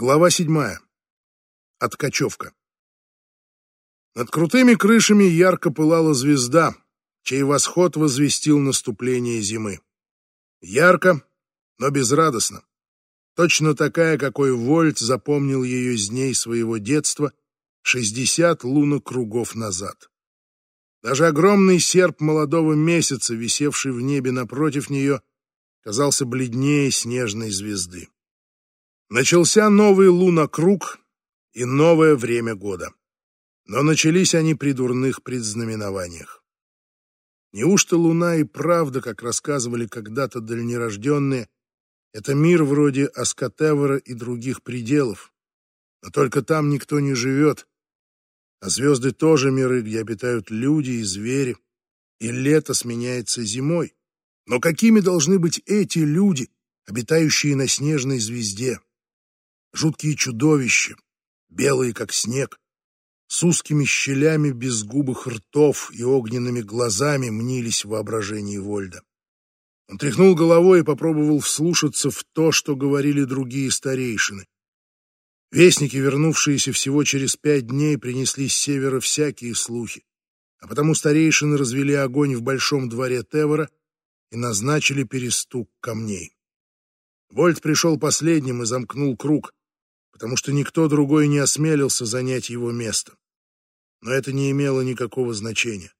Глава седьмая. Откачевка. Над крутыми крышами ярко пылала звезда, чей восход возвестил наступление зимы. Ярко, но безрадостно. Точно такая, какой Вольт запомнил ее из дней своего детства, шестьдесят лунок кругов назад. Даже огромный серп молодого месяца, висевший в небе напротив нее, казался бледнее снежной звезды. Начался новый лунокруг и новое время года. Но начались они при дурных предзнаменованиях. Неужто луна и правда, как рассказывали когда-то дальнерожденные, это мир вроде Аскотевера и других пределов, но только там никто не живет, а звезды тоже миры, где обитают люди и звери, и лето сменяется зимой. Но какими должны быть эти люди, обитающие на снежной звезде? Жуткие чудовища, белые как снег, с узкими щелями безгубых ртов и огненными глазами мнились в воображении Вольда. Он тряхнул головой и попробовал вслушаться в то, что говорили другие старейшины. Вестники, вернувшиеся всего через пять дней, принесли с севера всякие слухи, а потому старейшины развели огонь в большом дворе Тевора и назначили перестук камней. Вольт пришел последним и замкнул круг, потому что никто другой не осмелился занять его место. Но это не имело никакого значения.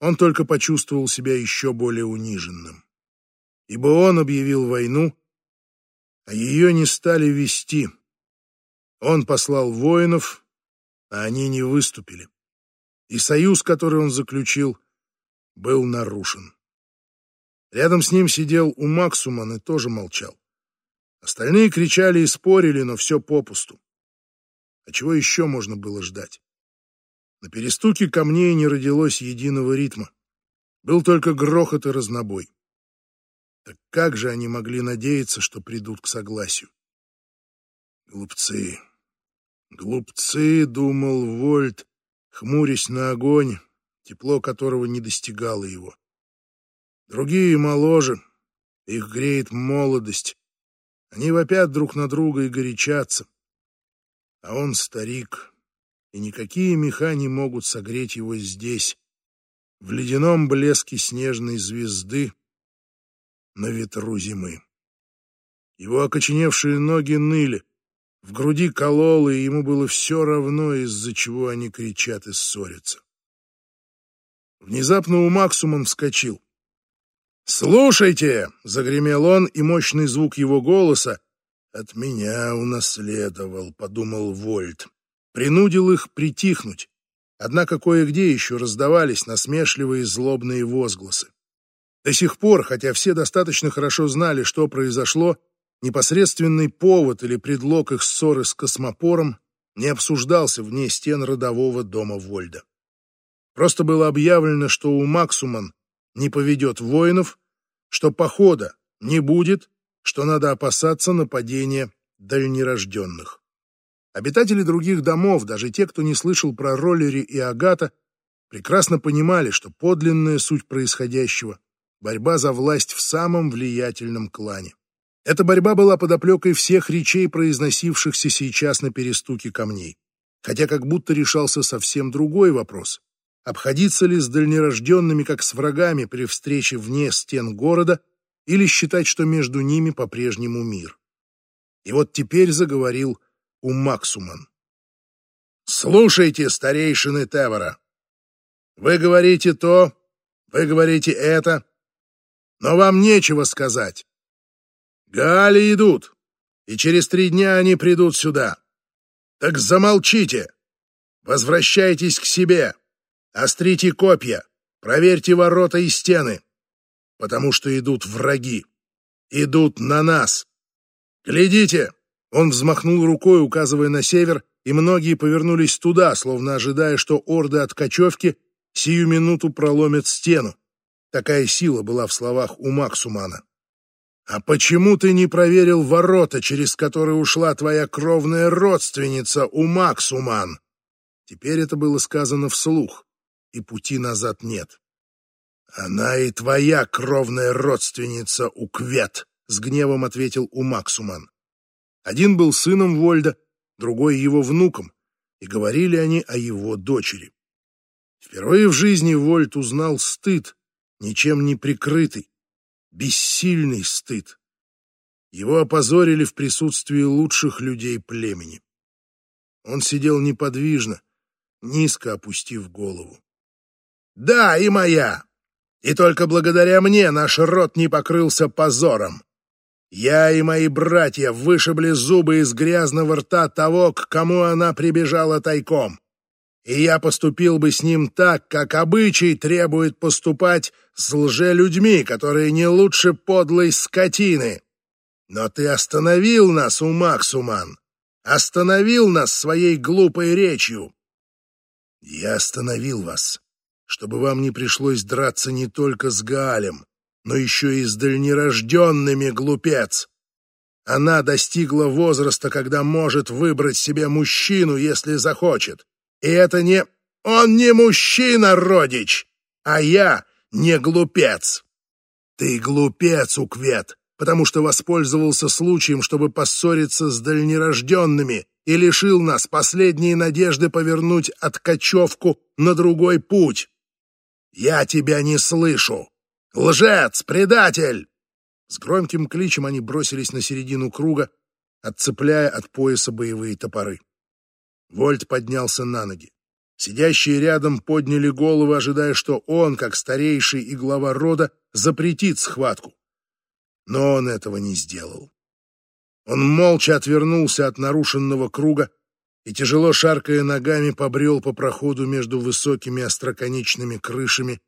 Он только почувствовал себя еще более униженным. Ибо он объявил войну, а ее не стали вести. Он послал воинов, а они не выступили. И союз, который он заключил, был нарушен. Рядом с ним сидел Умаксуман и тоже молчал. Остальные кричали и спорили, но все попусту. А чего еще можно было ждать? На перестуке камней не родилось единого ритма. Был только грохот и разнобой. Так как же они могли надеяться, что придут к согласию? Глупцы, глупцы, думал Вольт, хмурясь на огонь, тепло которого не достигало его. Другие моложе, их греет молодость, они вопят друг на друга и горячатся. А он старик, и никакие меха не могут согреть его здесь, в ледяном блеске снежной звезды на ветру зимы. Его окоченевшие ноги ныли, в груди кололо, и ему было все равно, из-за чего они кричат и ссорятся. Внезапно у Максуман вскочил. «Слушайте!» — загремел он, и мощный звук его голоса «От меня унаследовал», — подумал Вольт. Принудил их притихнуть. Однако кое-где еще раздавались насмешливые злобные возгласы. До сих пор, хотя все достаточно хорошо знали, что произошло, непосредственный повод или предлог их ссоры с космопором не обсуждался вне стен родового дома Вольда. Просто было объявлено, что у Максуман не поведет воинов, что похода не будет, что надо опасаться нападения дальнерожденных. Обитатели других домов, даже те, кто не слышал про Роллери и Агата, прекрасно понимали, что подлинная суть происходящего — борьба за власть в самом влиятельном клане. Эта борьба была подоплекой всех речей, произносившихся сейчас на перестуке камней. Хотя как будто решался совсем другой вопрос. Обходиться ли с дальнерожденными как с врагами при встрече вне стен города или считать, что между ними по-прежнему мир? И вот теперь заговорил Умаксуман. «Слушайте, старейшины Тевора, вы говорите то, вы говорите это, но вам нечего сказать. Гали идут, и через три дня они придут сюда. Так замолчите, возвращайтесь к себе». Острите копья, проверьте ворота и стены, потому что идут враги. Идут на нас. Глядите!» Он взмахнул рукой, указывая на север, и многие повернулись туда, словно ожидая, что орды от кочевки сию минуту проломят стену. Такая сила была в словах у Максумана. «А почему ты не проверил ворота, через которые ушла твоя кровная родственница, у Максуман?» Теперь это было сказано вслух и пути назад нет. Она и твоя кровная родственница Уквет, с гневом ответил Умаксуман. Один был сыном Вольда, другой его внуком, и говорили они о его дочери. Впервые в жизни Вольт узнал стыд, ничем не прикрытый, бессильный стыд. Его опозорили в присутствии лучших людей племени. Он сидел неподвижно, низко опустив голову. «Да, и моя! И только благодаря мне наш род не покрылся позором. Я и мои братья вышибли зубы из грязного рта того, к кому она прибежала тайком. И я поступил бы с ним так, как обычай требует поступать с лжелюдьми, которые не лучше подлой скотины. Но ты остановил нас, Умаксуман, остановил нас своей глупой речью. Я остановил вас, чтобы вам не пришлось драться не только с Гаалем, но еще и с дальнерожденными, глупец. Она достигла возраста, когда может выбрать себе мужчину, если захочет. И это не... Он не мужчина, родич, а я не глупец. Ты глупец, Уквет, потому что воспользовался случаем, чтобы поссориться с дальнерожденными и лишил нас последней надежды повернуть откачевку на другой путь. Я тебя не слышу. «Лжец! Предатель!» С громким кличем они бросились на середину круга, отцепляя от пояса боевые топоры. Вольт поднялся на ноги. Сидящие рядом подняли головы, ожидая, что он, как старейший и глава рода, запретит схватку. Но он этого не сделал. Он молча отвернулся от нарушенного круга и, тяжело шаркая ногами, побрел по проходу между высокими остроконечными крышами,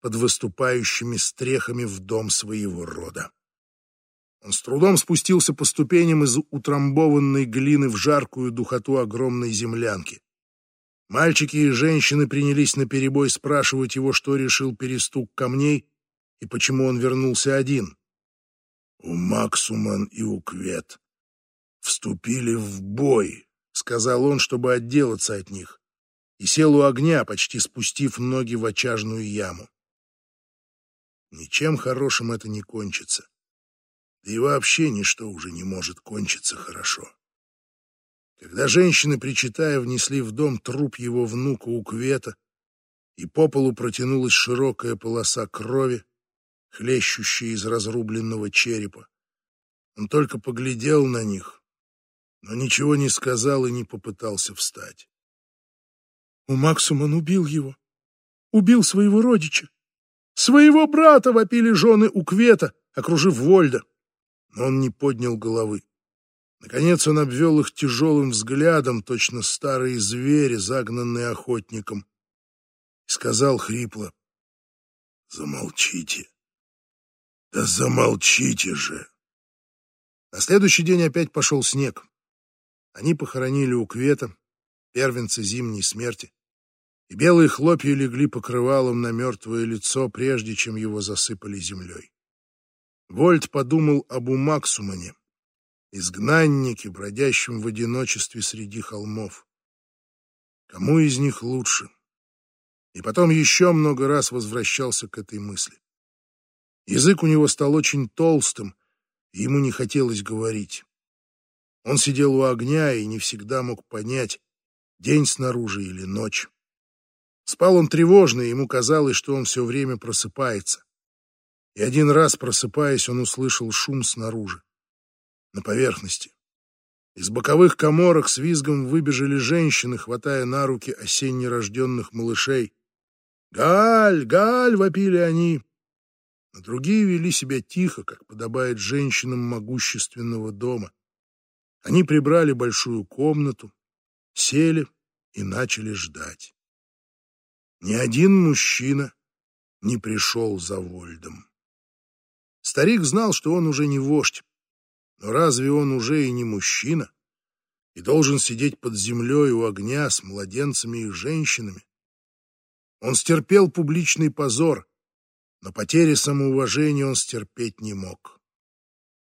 под выступающими стрехами в дом своего рода. Он с трудом спустился по ступеням из утрамбованной глины в жаркую духоту огромной землянки. Мальчики и женщины принялись наперебой спрашивать его, что решил перестук камней и почему он вернулся один. У Максуман и Уквет вступили в бой, сказал он, чтобы отделаться от них, и сел у огня, почти спустив ноги в очажную яму. Ничем хорошим это не кончится. Да и вообще ничто уже не может кончиться хорошо. Когда женщины, причитая, внесли в дом труп его внука Уквета, и по полу протянулась широкая полоса крови, хлещущая из разрубленного черепа, он только поглядел на них, но ничего не сказал и не попытался встать. У Максуман убил его, убил своего родича. Своего брата вопили жены у Квета, окружив Вольда. Но он не поднял головы. Наконец он обвел их тяжелым взглядом, точно старые звери, загнанные охотником, и сказал хрипло, «Замолчите! Да замолчите же!» На следующий день опять пошел снег. Они похоронили у Квета, первенца зимней смерти и белые хлопья легли покрывалом на мертвое лицо, прежде чем его засыпали землей. Вольт подумал об Умаксумане, изгнаннике, бродящем в одиночестве среди холмов. Кому из них лучше? И потом еще много раз возвращался к этой мысли. Язык у него стал очень толстым, и ему не хотелось говорить. Он сидел у огня и не всегда мог понять, день снаружи или ночь. Спал он тревожно, и ему казалось, что он все время просыпается. И один раз, просыпаясь, он услышал шум снаружи, на поверхности. Из боковых коморок с визгом выбежали женщины, хватая на руки осенне рожденных малышей. «Галь! Галь!» — вопили они. А другие вели себя тихо, как подобает женщинам могущественного дома. Они прибрали большую комнату, сели и начали ждать. Ни один мужчина не пришел за Вольдом. Старик знал, что он уже не вождь, но разве он уже и не мужчина и должен сидеть под землей у огня с младенцами и женщинами? Он стерпел публичный позор, но потери самоуважения он стерпеть не мог.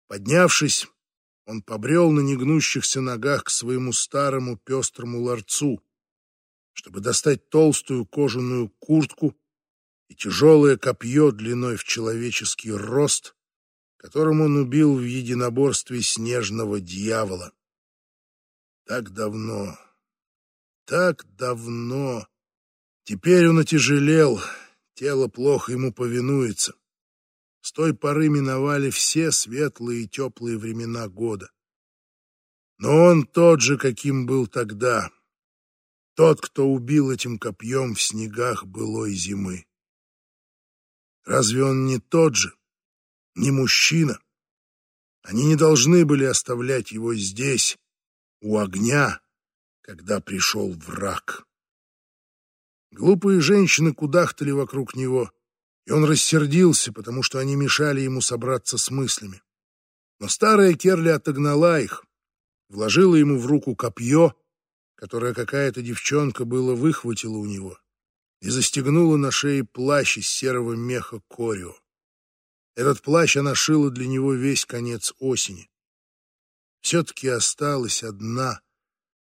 Поднявшись, он побрел на негнущихся ногах к своему старому пестрому ларцу, чтобы достать толстую кожаную куртку и тяжелое копье длиной в человеческий рост, которым он убил в единоборстве снежного дьявола. Так давно, так давно. Теперь он отяжелел, тело плохо ему повинуется. С той поры миновали все светлые и теплые времена года. Но он тот же, каким был тогда. Тот, кто убил этим копьем в снегах былой зимы. Разве он не тот же, не мужчина? Они не должны были оставлять его здесь, у огня, когда пришел враг. Глупые женщины кудахтали вокруг него, и он рассердился, потому что они мешали ему собраться с мыслями. Но старая Керли отогнала их, вложила ему в руку копье, которое какая-то девчонка было выхватила у него, и застегнула на шее плащ из серого меха корио. Этот плащ она шила для него весь конец осени. Все-таки осталась одна,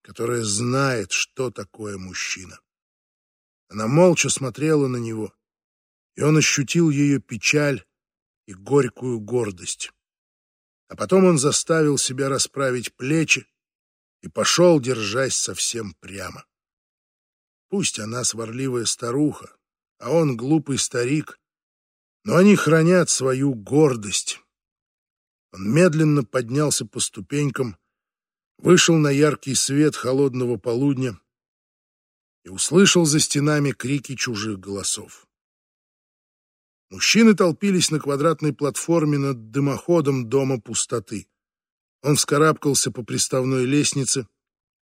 которая знает, что такое мужчина. Она молча смотрела на него, и он ощутил ее печаль и горькую гордость. А потом он заставил себя расправить плечи и пошел, держась совсем прямо. Пусть она сварливая старуха, а он глупый старик, но они хранят свою гордость. Он медленно поднялся по ступенькам, вышел на яркий свет холодного полудня и услышал за стенами крики чужих голосов. Мужчины толпились на квадратной платформе над дымоходом дома пустоты. Он вскарабкался по приставной лестнице,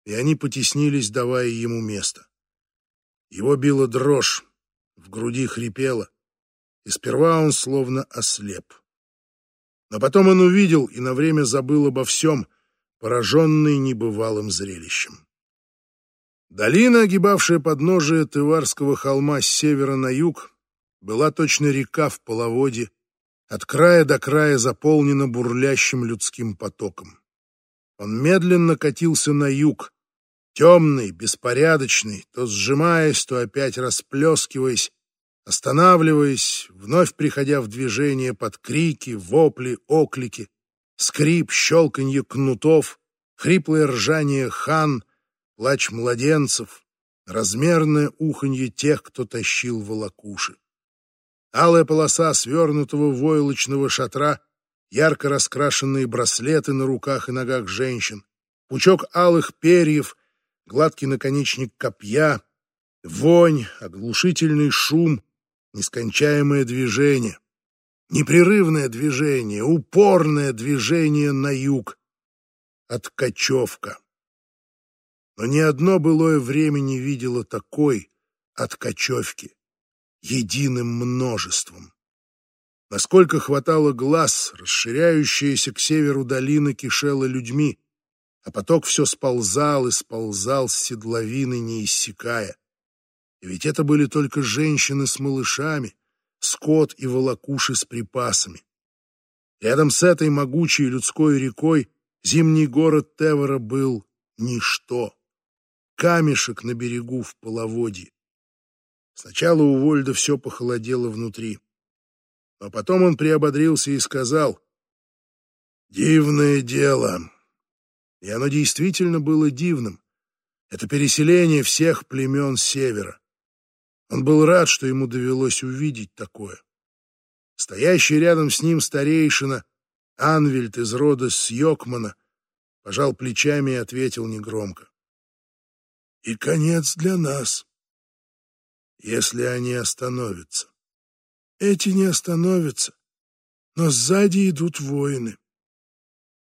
и они потеснились, давая ему место. Его била дрожь, в груди хрипело, и сперва он словно ослеп. Но потом он увидел и на время забыл обо всем, пораженный небывалым зрелищем. Долина, огибавшая подножие Тыварского холма с севера на юг, была точно река в половоде, от края до края заполнена бурлящим людским потоком. Он медленно катился на юг, темный, беспорядочный, то сжимаясь, то опять расплескиваясь, останавливаясь, вновь приходя в движение под крики, вопли, оклики, скрип, щелканье кнутов, хриплое ржание хан, плач младенцев, размерное уханье тех, кто тащил волокуши. Алая полоса свернутого войлочного шатра, ярко раскрашенные браслеты на руках и ногах женщин, пучок алых перьев, гладкий наконечник копья, вонь, оглушительный шум, нескончаемое движение, непрерывное движение, упорное движение на юг, откачевка. Но ни одно былое время не видело такой откачевки единым множеством. Насколько хватало глаз, расширяющаяся к северу долина кишела людьми, а поток все сползал и сползал с седловины, не иссякая. И ведь это были только женщины с малышами, скот и волокуши с припасами. Рядом с этой могучей людской рекой зимний город Тевера был ничто. Камешек на берегу в половодье. Сначала у Вольда все похолодело внутри. Но потом он приободрился и сказал, «Дивное дело». И оно действительно было дивным. Это переселение всех племен Севера. Он был рад, что ему довелось увидеть такое. Стоящий рядом с ним старейшина, Анвельд из рода Сьокмана, пожал плечами и ответил негромко. «И конец для нас, если они остановятся. Эти не остановятся, но сзади идут воины.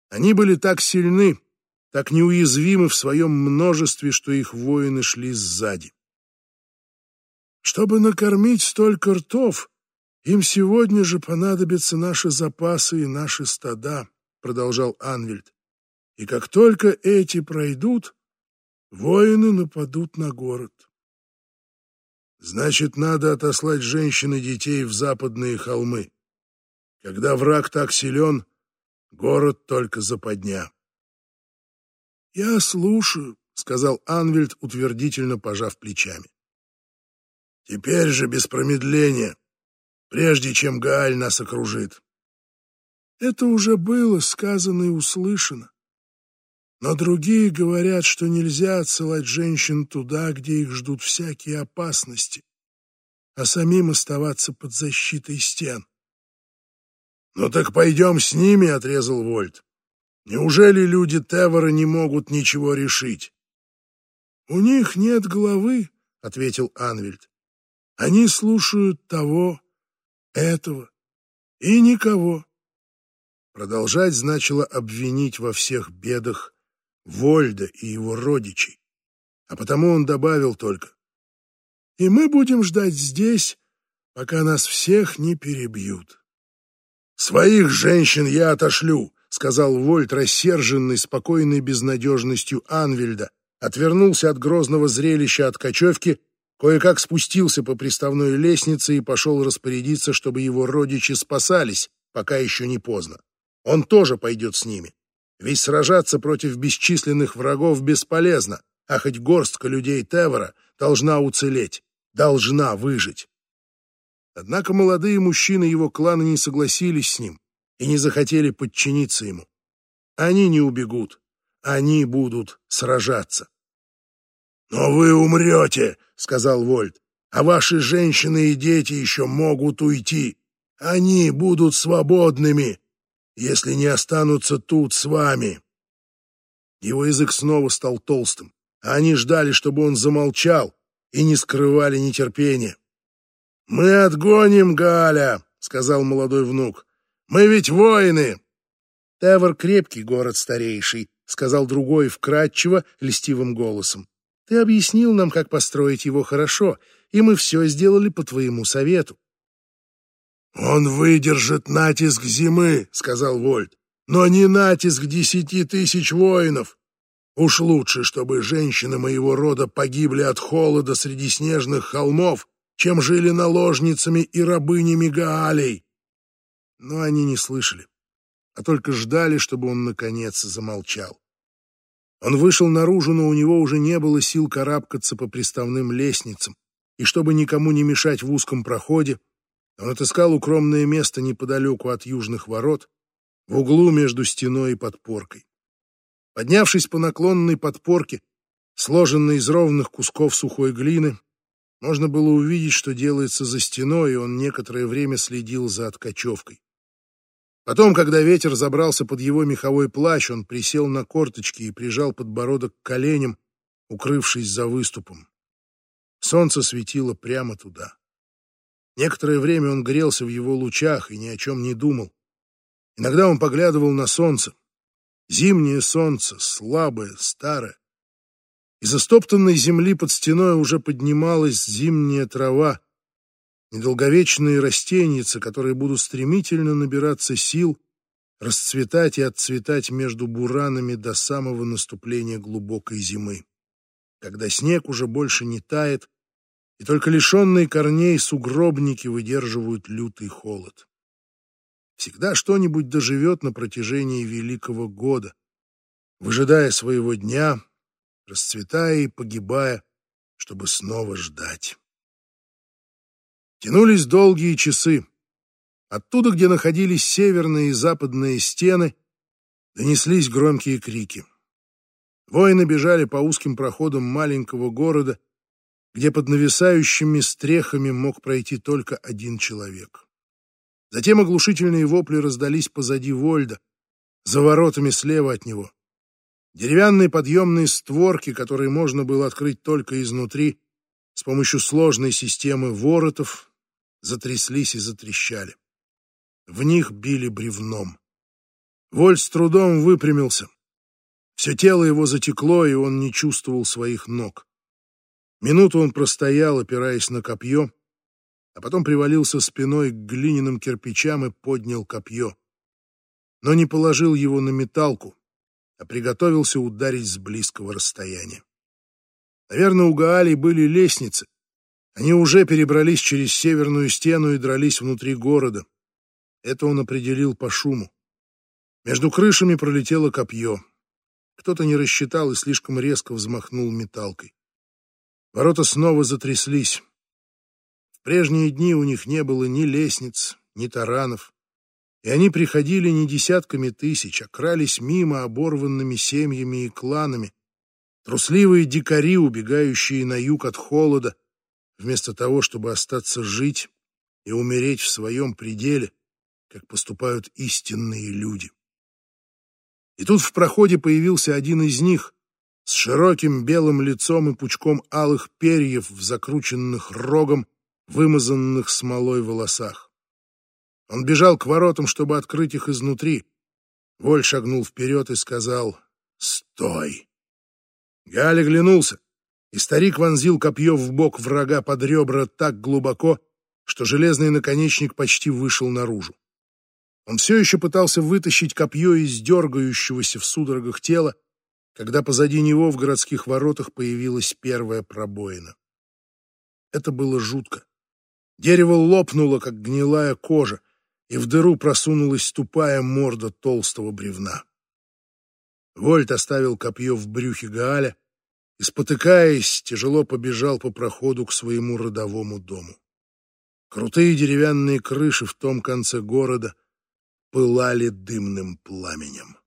Они были так сильны, так неуязвимы в своем множестве, что их воины шли сзади. Чтобы накормить столько ртов, им сегодня же понадобятся наши запасы и наши стада, продолжал Анвельд. И как только эти пройдут, воины нападут на город. Значит, надо отослать женщин и детей в западные холмы. Когда враг так силен, город только западня. — Я слушаю, — сказал Анвельд, утвердительно пожав плечами. — Теперь же без промедления, прежде чем Гааль нас окружит. — Это уже было сказано и услышано. Но другие говорят, что нельзя отсылать женщин туда, где их ждут всякие опасности, а самим оставаться под защитой стен. «Ну так пойдем с ними», — отрезал Вольт. «Неужели люди Тевора не могут ничего решить?» «У них нет головы», — ответил Анвельд. «Они слушают того, этого и никого». Продолжать значило обвинить во всех бедах Вольда и его родичей. А потому он добавил только, «И мы будем ждать здесь, пока нас всех не перебьют». «Своих женщин я отошлю», — сказал Вольт, рассерженный спокойной безнадежностью Анвельда, отвернулся от грозного зрелища от кочевки, кое-как спустился по приставной лестнице и пошел распорядиться, чтобы его родичи спасались, пока еще не поздно. Он тоже пойдет с ними. Ведь сражаться против бесчисленных врагов бесполезно, а хоть горстка людей Тевора должна уцелеть, должна выжить. Однако молодые мужчины его клана не согласились с ним и не захотели подчиниться ему. Они не убегут, они будут сражаться. «Но вы умрете», — сказал Вольт, — «а ваши женщины и дети еще могут уйти. Они будут свободными, если не останутся тут с вами. Его язык снова стал толстым, а они ждали, чтобы он замолчал, и не скрывали нетерпения. «Мы отгоним Галя», — сказал молодой внук. «Мы ведь воины!» «Тевр — крепкий город старейший», — сказал другой вкрадчиво, льстивым голосом. «Ты объяснил нам, как построить его хорошо, и мы все сделали по твоему совету. «Он выдержит натиск зимы», — сказал Вольт, «но не натиск десяти тысяч воинов. Уж лучше, чтобы женщины моего рода погибли от холода среди снежных холмов, чем жили наложницами и рабынями Гаалей». Но они не слышали, а только ждали, чтобы он, наконец, замолчал. Он вышел наружу, но у него уже не было сил карабкаться по приставным лестницам, и чтобы никому не мешать в узком проходе, он отыскал укромное место неподалеку от южных ворот, в углу между стеной и подпоркой. Поднявшись по наклонной подпорке, сложенной из ровных кусков сухой глины, можно было увидеть, что делается за стеной, и он некоторое время следил за откачевкой. Потом, когда ветер забрался под его меховой плащ, он присел на корточки и прижал подбородок к коленям, укрывшись за выступом. Солнце светило прямо туда. Некоторое время он грелся в его лучах и ни о чем не думал. Иногда он поглядывал на солнце. Зимнее солнце, слабое, старое. Из истоптанной земли под стеной уже поднималась зимняя трава, недолговечные растеницы, которые будут стремительно набираться сил, расцветать и отцветать между буранами до самого наступления глубокой зимы, когда снег уже больше не тает, и только лишенные корней сугробники выдерживают лютый холод. Всегда что-нибудь доживет на протяжении Великого года, выжидая своего дня, расцветая и погибая, чтобы снова ждать. Тянулись долгие часы. Оттуда, где находились северные и западные стены, донеслись громкие крики. Воины бежали по узким проходам маленького города, где под нависающими стрехами мог пройти только один человек. Затем оглушительные вопли раздались позади Вольда, за воротами слева от него. Деревянные подъемные створки, которые можно было открыть только изнутри, с помощью сложной системы воротов, затряслись и затрещали. В них били бревном. Вольд с трудом выпрямился. Все тело его затекло, и он не чувствовал своих ног. Минуту он простоял, опираясь на копье, а потом привалился спиной к глиняным кирпичам и поднял копье. Но не положил его на металку, а приготовился ударить с близкого расстояния. Наверное, у Гаали были лестницы. Они уже перебрались через северную стену и дрались внутри города. Это он определил по шуму. Между крышами пролетело копье. Кто-то не рассчитал и слишком резко взмахнул металкой. Ворота снова затряслись. В прежние дни у них не было ни лестниц, ни таранов. И они приходили не десятками тысяч, а крались мимо оборванными семьями и кланами, трусливые дикари, убегающие на юг от холода, вместо того, чтобы остаться жить и умереть в своем пределе, как поступают истинные люди. И тут в проходе появился один из них с широким белым лицом и пучком алых перьев в закрученных рогом, вымазанных смолой волосах. Он бежал к воротам, чтобы открыть их изнутри. Воль шагнул вперед и сказал «Стой!». Галь оглянулся, и старик вонзил копье в бок врага под ребра так глубоко, что железный наконечник почти вышел наружу. Он все еще пытался вытащить копье из дергающегося в судорогах тела, когда позади него в городских воротах появилась первая пробоина. Это было жутко. Дерево лопнуло, как гнилая кожа, и в дыру просунулась тупая морда толстого бревна. Вольт оставил копье в брюхе Гааля и, спотыкаясь, тяжело побежал по проходу к своему родовому дому. Крутые деревянные крыши в том конце города пылали дымным пламенем.